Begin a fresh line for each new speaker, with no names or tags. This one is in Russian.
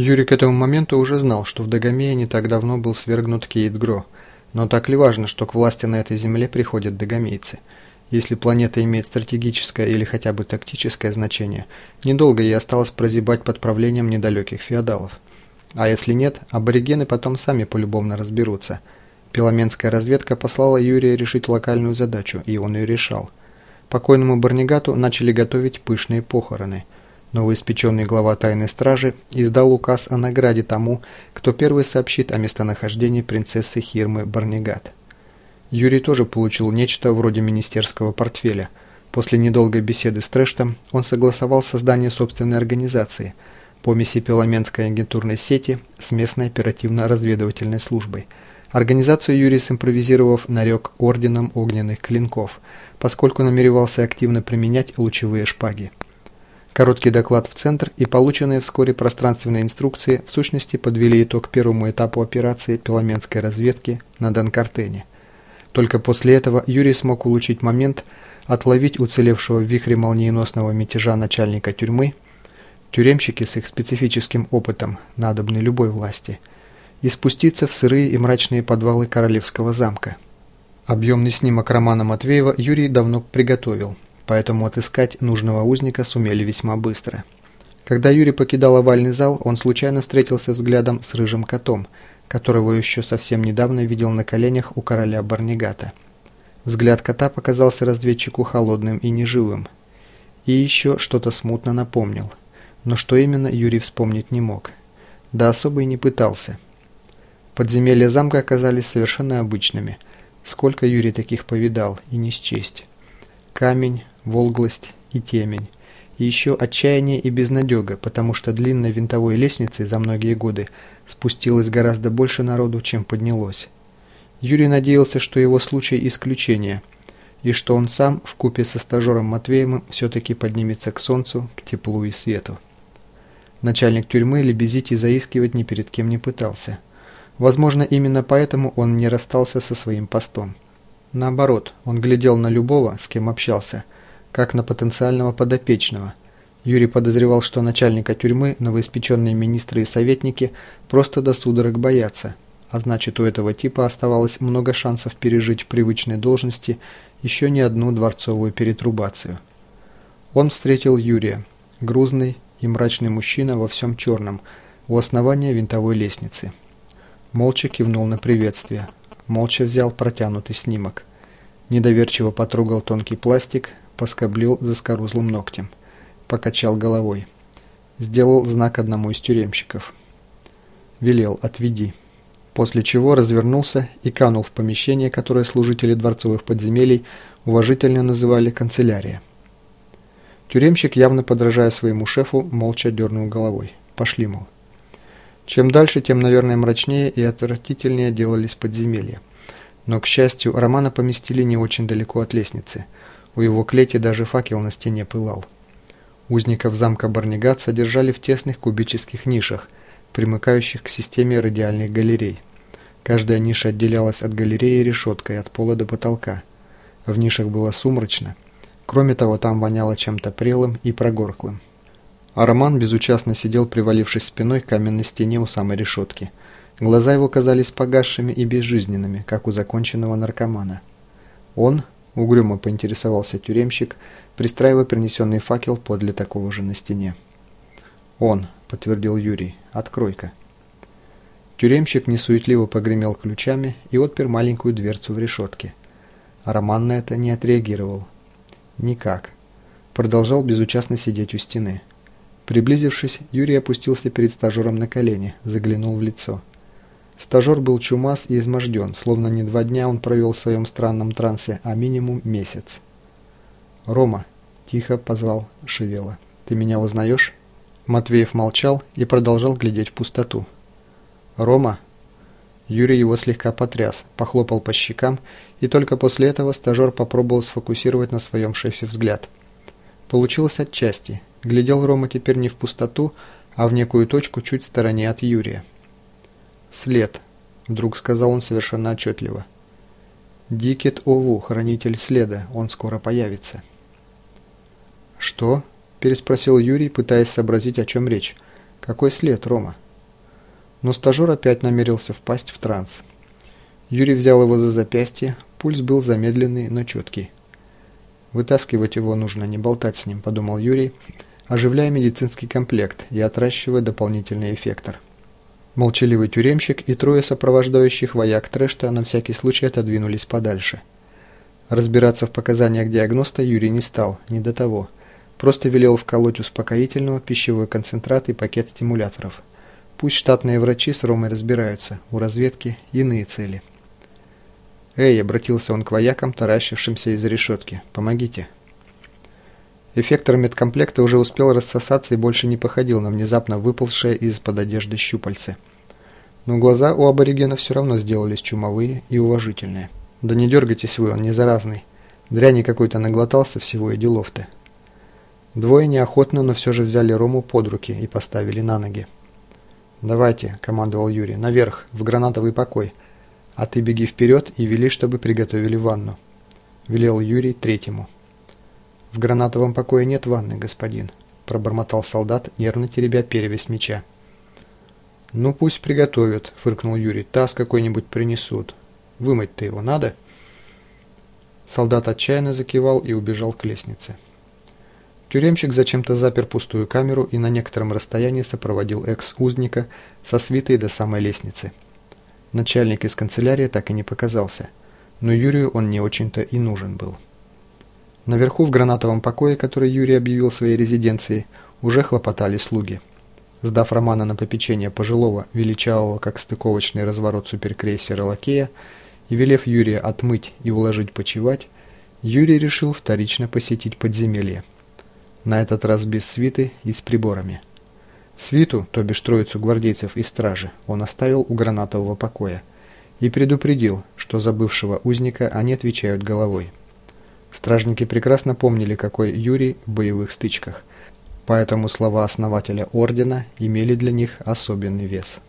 Юрий к этому моменту уже знал, что в Дагомее не так давно был свергнут Кейт Гро. Но так ли важно, что к власти на этой земле приходят дагомейцы? Если планета имеет стратегическое или хотя бы тактическое значение, недолго ей осталось прозябать под правлением недалеких феодалов. А если нет, аборигены потом сами полюбовно разберутся. Пеломенская разведка послала Юрия решить локальную задачу, и он ее решал. Покойному Барнигату начали готовить пышные похороны – Новоиспеченный глава тайной стражи издал указ о награде тому, кто первый сообщит о местонахождении принцессы Хирмы Барнигат. Юрий тоже получил нечто вроде министерского портфеля. После недолгой беседы с Трэштом он согласовал создание собственной организации – помеси Пеломенской агентурной сети с местной оперативно-разведывательной службой. Организацию Юрий симпровизировав нарек Орденом Огненных Клинков, поскольку намеревался активно применять лучевые шпаги. Короткий доклад в центр и полученные вскоре пространственные инструкции в сущности подвели итог первому этапу операции Пеломенской разведки на Донкартене. Только после этого Юрий смог улучшить момент, отловить уцелевшего в вихре молниеносного мятежа начальника тюрьмы, тюремщики с их специфическим опытом надобны любой власти, и спуститься в сырые и мрачные подвалы Королевского замка. Объемный снимок Романа Матвеева Юрий давно приготовил – поэтому отыскать нужного узника сумели весьма быстро. Когда Юрий покидал овальный зал, он случайно встретился взглядом с рыжим котом, которого еще совсем недавно видел на коленях у короля Барнигата. Взгляд кота показался разведчику холодным и неживым. И еще что-то смутно напомнил. Но что именно, Юрий вспомнить не мог. Да особо и не пытался. Подземелья замка оказались совершенно обычными. Сколько Юрий таких повидал, и не счесть. Камень, волглость и темень. И еще отчаяние и безнадега, потому что длинной винтовой лестницей за многие годы спустилось гораздо больше народу, чем поднялось. Юрий надеялся, что его случай исключение, и что он сам, в купе со стажером Матвеем, все-таки поднимется к солнцу, к теплу и свету. Начальник тюрьмы лебезить и заискивать ни перед кем не пытался. Возможно, именно поэтому он не расстался со своим постом. Наоборот, он глядел на любого, с кем общался – как на потенциального подопечного. Юрий подозревал, что начальника тюрьмы, новоиспеченные министры и советники просто до судорог боятся, а значит у этого типа оставалось много шансов пережить в привычной должности еще не одну дворцовую перетрубацию. Он встретил Юрия, грузный и мрачный мужчина во всем черном, у основания винтовой лестницы. Молча кивнул на приветствие, молча взял протянутый снимок. Недоверчиво потрогал тонкий пластик, поскоблил заскорузлым ногтем. Покачал головой. Сделал знак одному из тюремщиков. Велел «отведи». После чего развернулся и канул в помещение, которое служители дворцовых подземелий уважительно называли канцелярия. Тюремщик, явно подражая своему шефу, молча дернул головой. Пошли, мол. Чем дальше, тем, наверное, мрачнее и отвратительнее делались подземелья. Но, к счастью, Романа поместили не очень далеко от лестницы – у его клети даже факел на стене пылал. Узников замка Барнигат содержали в тесных кубических нишах, примыкающих к системе радиальных галерей. Каждая ниша отделялась от галереи решеткой от пола до потолка. В нишах было сумрачно. Кроме того, там воняло чем-то прелым и прогорклым. А Роман безучастно сидел, привалившись спиной к каменной стене у самой решетки. Глаза его казались погасшими и безжизненными, как у законченного наркомана. Он, Угрюмо поинтересовался тюремщик, пристраивая принесенный факел подле такого же на стене. «Он», — подтвердил Юрий, — «открой-ка». Тюремщик несуетливо погремел ключами и отпер маленькую дверцу в решетке. А Роман на это не отреагировал. Никак. Продолжал безучастно сидеть у стены. Приблизившись, Юрий опустился перед стажером на колени, заглянул в лицо. Стажер был чумас и изможден, словно не два дня он провел в своем странном трансе, а минимум месяц. «Рома», – тихо позвал Шевела, – «ты меня узнаешь?» Матвеев молчал и продолжал глядеть в пустоту. «Рома?» Юрий его слегка потряс, похлопал по щекам, и только после этого стажер попробовал сфокусировать на своем шефе взгляд. Получилось отчасти. Глядел Рома теперь не в пустоту, а в некую точку чуть в стороне от Юрия. «След», — вдруг сказал он совершенно отчетливо. «Дикет Ову, хранитель следа, он скоро появится». «Что?» – переспросил Юрий, пытаясь сообразить, о чем речь. «Какой след, Рома?» Но стажер опять намерился впасть в транс. Юрий взял его за запястье, пульс был замедленный, но четкий. «Вытаскивать его нужно, не болтать с ним», – подумал Юрий, оживляя медицинский комплект и отращивая дополнительный эффектор. Молчаливый тюремщик и трое сопровождающих вояк Трэшта на всякий случай отодвинулись подальше. Разбираться в показаниях диагноста Юрий не стал, не до того. Просто велел вколоть успокоительного, пищевой концентрат и пакет стимуляторов. Пусть штатные врачи с Ромой разбираются, у разведки иные цели. «Эй!» – обратился он к воякам, таращившимся из решетки. «Помогите!» Эффектор медкомплекта уже успел рассосаться и больше не походил на внезапно выползшее из-под одежды щупальце. Но глаза у аборигена все равно сделались чумовые и уважительные. «Да не дергайтесь вы, он не заразный. Дряни какой-то наглотался всего и делов-то». Двое неохотно, но все же взяли Рому под руки и поставили на ноги. «Давайте», – командовал Юрий, – «наверх, в гранатовый покой». А ты беги вперед и вели, чтобы приготовили ванну. Велел Юрий третьему. В гранатовом покое нет ванны, господин. Пробормотал солдат, нервно теребя перевязь меча. «Ну пусть приготовят», — фыркнул Юрий. «Таз какой-нибудь принесут. Вымыть-то его надо?» Солдат отчаянно закивал и убежал к лестнице. Тюремщик зачем-то запер пустую камеру и на некотором расстоянии сопроводил экс-узника со свитой до самой лестницы. Начальник из канцелярии так и не показался, но Юрию он не очень-то и нужен был. Наверху в гранатовом покое, который Юрий объявил своей резиденцией, уже хлопотали слуги. Сдав Романа на попечение пожилого, величавого, как стыковочный разворот суперкрейсера Лакея, и велев Юрия отмыть и уложить почевать, Юрий решил вторично посетить подземелье. На этот раз без свиты и с приборами. Свиту, то бишь троицу гвардейцев и стражи, он оставил у гранатового покоя и предупредил, что за бывшего узника они отвечают головой. Стражники прекрасно помнили, какой Юрий в боевых стычках, поэтому слова основателя ордена имели для них особенный вес.